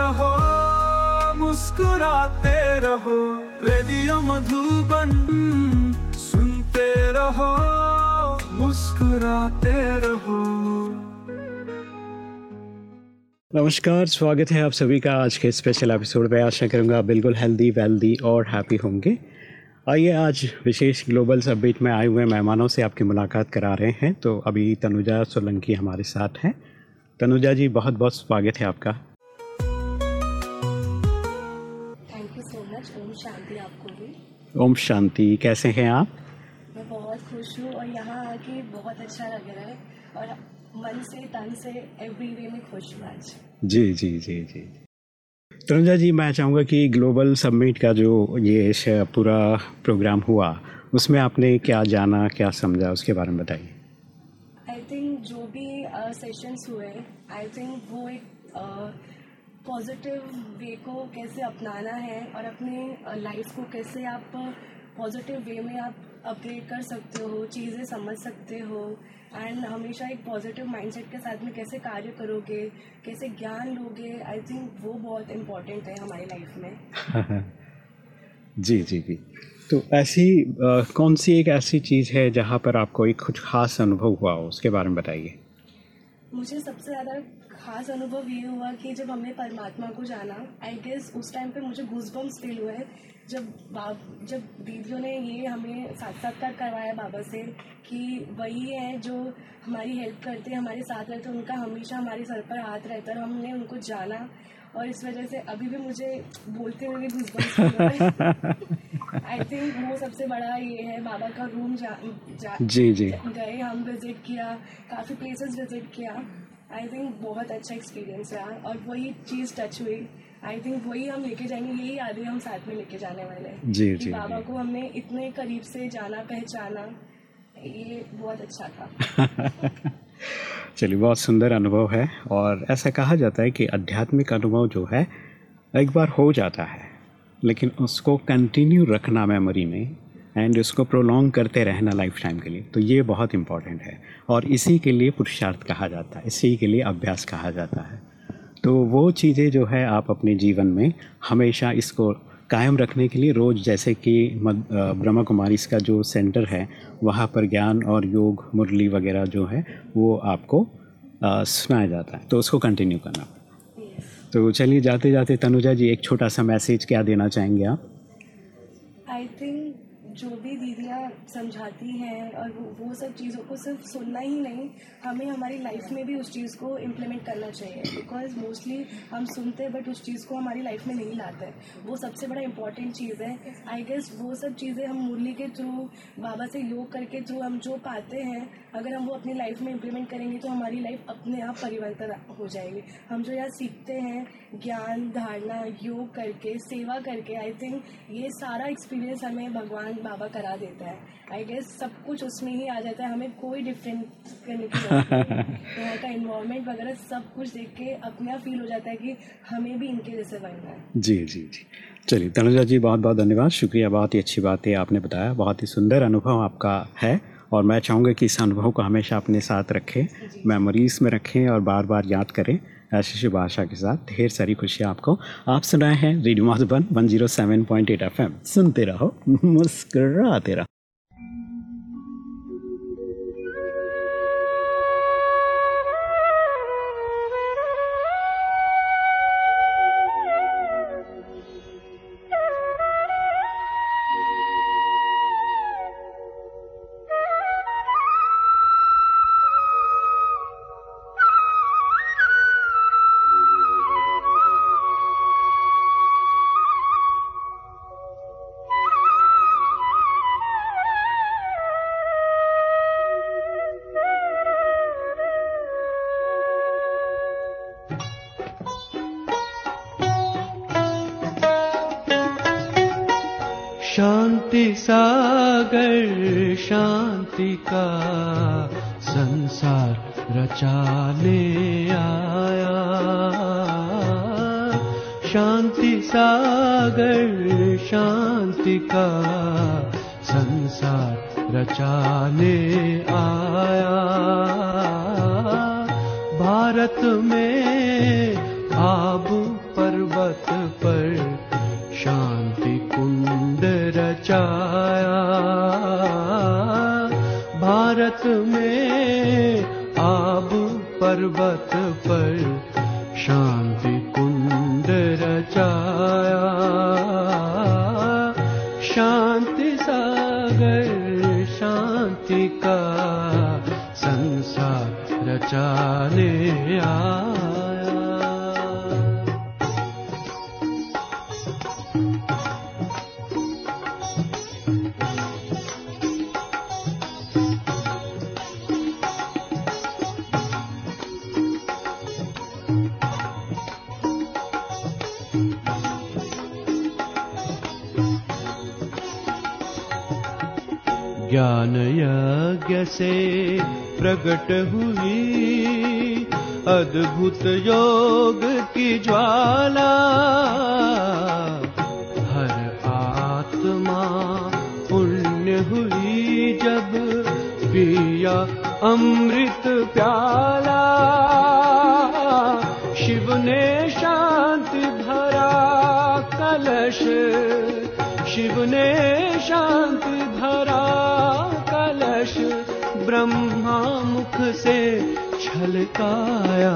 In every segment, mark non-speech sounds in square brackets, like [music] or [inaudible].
रहो, मुस्कुराते रहो, रेडियो मधुबन सुनते रहो, मुस्कुराते रहो। नमस्कार, स्वागत है आप सभी का आज के स्पेशल एपिसोड में। आशा करूँगा बिल्कुल हेल्दी वेल्दी और हैप्पी होंगे। आइए आज विशेष ग्लोबल सबमिट में आए हुए मेहमानों से आपकी मुलाकात करा रहे हैं। तो अभी तनुजा सोलंकी हमारे साथ हैं। तनुजा जी बहुत बहुत स्वागत है आपका। ओम शांति कैसे हैं आप? मैं बहुत खुश हूँ और यहाँ आके बहुत अच्छा लग रहा है और मन से तन से एवरी वे में खुश हूँ आज। जी जी जी जी। तनुजा जी मैं चाहूँगा कि ग्लोबल सबमिट का जो ये पूरा प्रोग्राम हुआ उसमें आपने क्या जाना क्या समझा उसके बारे में बताइए। आई थिंक जो भी सेशंस uh, हुए आई थिंक वो एक पॉजिटिव वे को कैसे अपनाना है और अपने लाइफ को कैसे आप पॉजिटिव वे में आप अपग्रेड कर सकते हो चीज़ें समझ सकते हो। एंड हमेशा एक पॉजिटिव माइंडसेट के साथ में कैसे कार्य करोगे कैसे ज्ञान लोगे आई थिंक वो बहुत इम्पोर्टेंट है हमारी लाइफ में। [laughs] जी जी जी। तो ऐसी अ, कौन सी एक ऐसी चीज़ है जहाँ पर आपको एक कुछ खास अनुभव हुआ हो? उसके बारे में बताइए। मुझे सबसे ज़्यादा खास अनुभव ये हुआ कि जब हमने परमात्मा को जाना आई गेस उस टाइम पे मुझे गूजबम्स फील हुए जब बाप जब दीदियों ने ये हमें साक्षात्कार करवाया बाबा से कि वही है जो हमारी हेल्प करते हैं हमारे साथ रहते हैं उनका हमेशा हमारे सर पर हाथ रहता है और हमने उनको जाना। और इस वजह से अभी भी मुझे बोलते हुए गूजबम्स आई थिंक वो सबसे बड़ा ये है बाबा का रूम जा, जा जी जी। गए हम विज़िट किया काफ़ी प्लेसेस विज़िट किया। आई थिंक बहुत अच्छा एक्सपीरियंस रहा और वही चीज़ टच हुई। आई थिंक वही हम लेके जाएँगे यही यादें हम साथ में लेके जाने वाले हैं जी, जी, बाबा जी। को हमने इतने करीब से जाना पहचाना ये बहुत अच्छा था। [laughs] चलिए, बहुत सुंदर अनुभव है और ऐसा कहा जाता है कि आध्यात्मिक अनुभव जो है, एक बार हो जाता है, लेकिन उसको कंटिन्यू रखना मेमोरी में एंड उसको प्रोलॉन्ग करते रहना लाइफ टाइम के लिए तो ये बहुत इंपॉर्टेंट है। और इसी के लिए पुरुषार्थ कहा जाता है, इसी के लिए अभ्यास कहा जाता है। तो वो चीज़ें जो है आप अपने जीवन में हमेशा इसको कायम रखने के लिए रोज़ जैसे कि ब्रह्मा कुमारी इसका जो सेंटर है वहाँ पर ज्ञान और योग मुरली वगैरह जो है वो आपको सुनाया जाता है। तो उसको कंटिन्यू करना। तो चलिए जाते जाते तनुजा जी एक छोटा सा मैसेज क्या देना चाहेंगे आप? समझाती हैं और वो वो सब चीज़ों को सिर्फ़ सुनना ही नहीं, हमें हमारी लाइफ में भी उस चीज़ को इम्प्लीमेंट करना चाहिए। बिकॉज़ मोस्टली हम सुनते हैं बट उस चीज़ को हमारी लाइफ में नहीं लाते। वो सबसे बड़ा इंपॉर्टेंट चीज़ है। आई गेस वो सब चीज़ें हम मुरली के थ्रू बाबा से योग करके थ्रू हम जो पाते हैं, अगर हम वो अपनी लाइफ में इम्प्लीमेंट करेंगे तो हमारी लाइफ अपने आप परिवर्तन हो जाएगी। हम जो यहाँ सीखते हैं, ज्ञान, धारणा, योग करके, सेवा करके आई थिंक ये सारा एक्सपीरियंस हमें भगवान बाबा करा देता है। आई गेस सब कुछ उसमें ही आ जाता है हमें कोई डिफरेंट करने की नहीं का [laughs] इन्वायरमेंट वगैरह सब कुछ देख के अपने आप फील हो जाता है कि हमें भी इनके जैसे बनना है। जी जी जी। चलिए तनुजा जी बहुत बहुत धन्यवाद। शुक्रिया बहुत ही अच्छी बात है आपने बताया। बहुत ही सुंदर अनुभव आपका है और मैं चाहूँगा कि इस अनुभव को हमेशा अपने साथ रखें मेमोरीज में रखें और बार बार याद करें। ऐसी शुभ आशा के साथ ढेर सारी खुशियाँ आपको। आप सुनाए हैं radio Madhuban one zero seven point eight F M सुनते रहो मुस्कराते रहो। शांति सागर शांति का संसार रचाने आया। शांति सागर शांति का संसार रचाने आया। भारत में आबू पर्वत पर कुंड रचाया भारत में आब पर्वत पर शांति कुंड रचाया। शांति सागर शांति का संसार रचाने आया ज्ञान यज्ञ से प्रकट हुई। अद्भुत योग की ज्वाला। हर आत्मा पुण्य हुई जब पिया अमृत प्याला। शिव ने शांति भरा कलश। शिव ने शांति से छलकाया।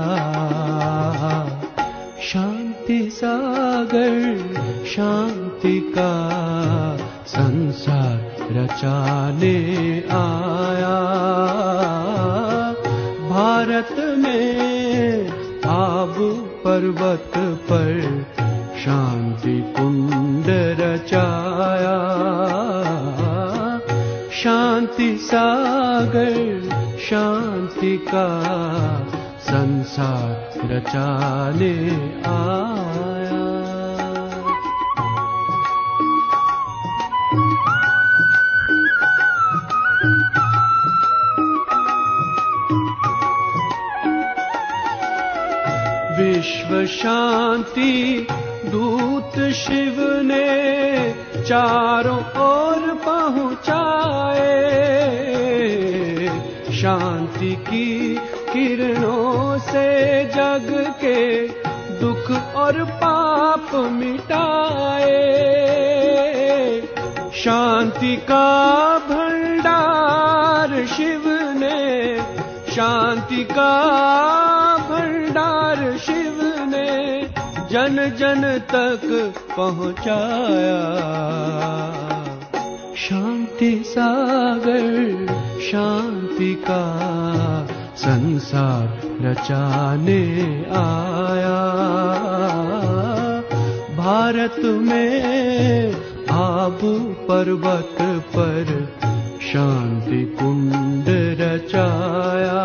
शांति सागर शांति का संसार रचाने आया। भारत में आब पर्वत पर शांति कुंड रचाया। शांति सागर संसार रचाने आया। विश्व शांति दूत शिव ने चारों ओर जग के दुख और पाप मिटाए। शांति का भंडार शिव ने, शांति का भंडार शिव ने जन जन तक पहुँचाया। शांति सागर, शांति का संसार रचाने आया। भारत में आबू पर्वत पर शांति कुंड रचाया।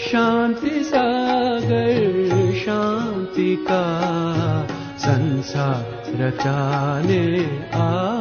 शांति सागर शांति का संसार रचाने आया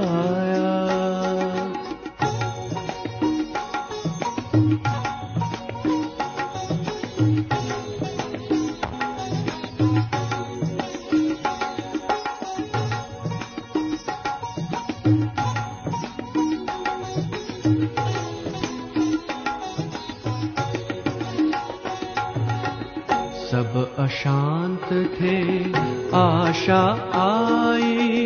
सब अशांत थे आशा आई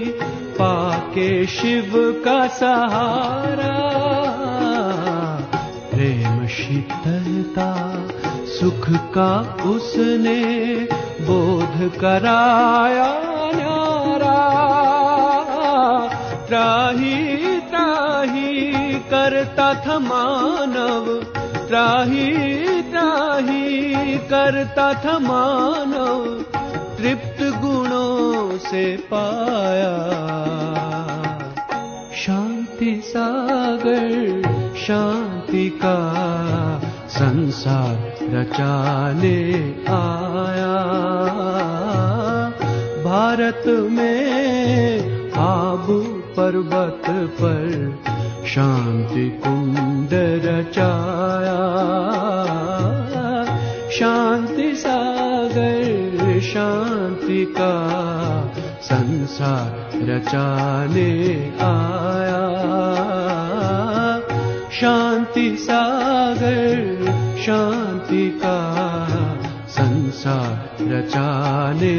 पाके शिव का सहारा। प्रेम शीतलता सुख का उसने बोध कराया न्यारा त्राही त्राही करता था मानव त्राही त्राही करता था मानव तृप्त गुणों से पाया। शांति सागर शांति का संसार रचाने आया। भारत में आबू पर्वत पर शांति कुंड रचाया। शांति सागर शांति का संसार रचाने आया। शांति सागर शांति सा रचाने